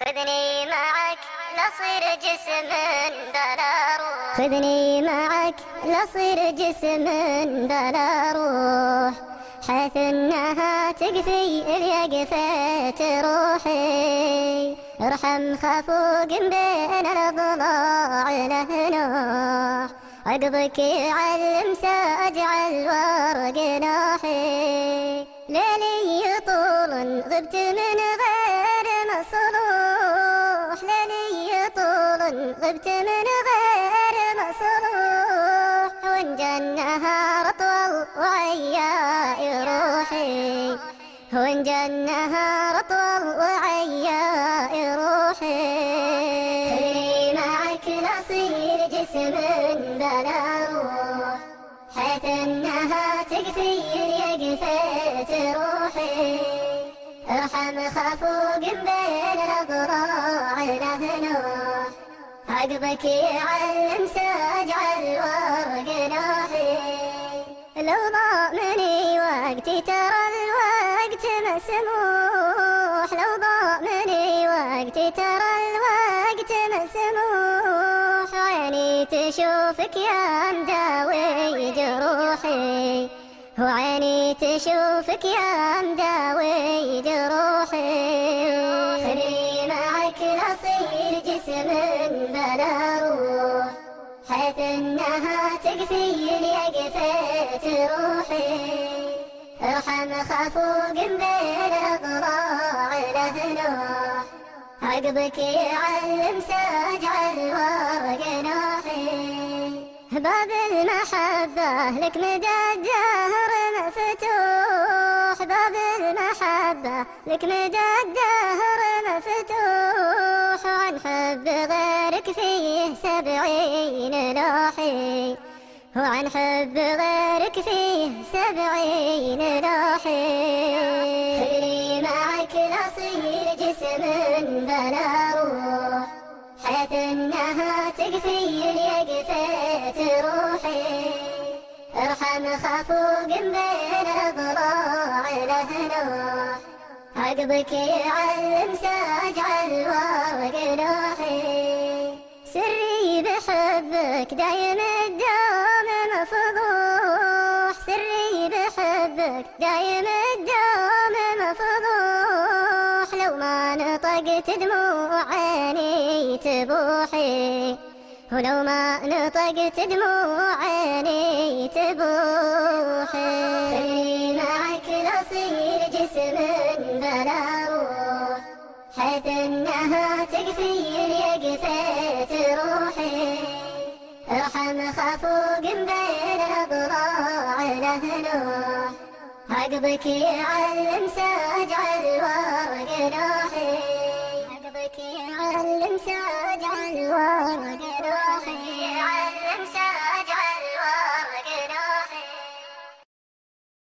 خذني معك لصير جسم بلا روح خذني معك لصير جسم بلا روح حيث إنها تقفي اليقفة روحي. ارحم خفوق بين الأضلاع له نوح. عقبك يعلم سأجعل ورق ناحي ليلي طول غبت من غبت من غير مصلوح وان جنها رطول وعيا روحي. وان جنها رطول وعيا روحي معك نصير جسم بلا روح؟ حيث إنها تقفي يقفة روحي. أرحم خفوق بين الاضراع له نوح عقبك يعلم ساجع الورق ناحي لو ضامني وقتي ترى الوقت مسموح. لو ضامني وقتي ترى الوقت مسموح. عيني تشوفك يا مداوي جروحي. وعيني تشوفك يا مداوي جروحي. خلي معك نصير جسم بلا روح. حيث إنها تقفي اليقفة روحي. ارحم خفوق بين الاضلاع له نوح. عقبك يعلم ساجع الورق ناحي باب المحبة لك مدى الدهر مفتوح. باب المحبة لك مدى الدهر مفتوح عن حب غيرك فيه سبعين لاحي. وعن حب غيرك فيه سبعين لاحي. خلي معك نصير جسم بلا روح. حيث إنها تقفي اليقفة روحي. ارحم خفوق بين الاضلاع له عقبك يعلم ساجع الورق نوحي سري بحبك دايم الدوم مفضوح. سري بحبك دايم الدوم مفضوح. لو ما نطقت دموع عيني تبوحي ولو ما نطقت دموع عيني تبوحي. جسم بلا روح حيث إنها تقفي اليقفة روحي. ارحم خفوق بين الاضلاع له نوح عقبك يعلم ساجع الورق ناحي